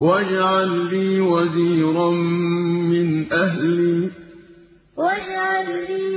وَاجْعَل لِّي وَزِيرًا مِّنْ أَهْلِي. وَاجْعَل لِّي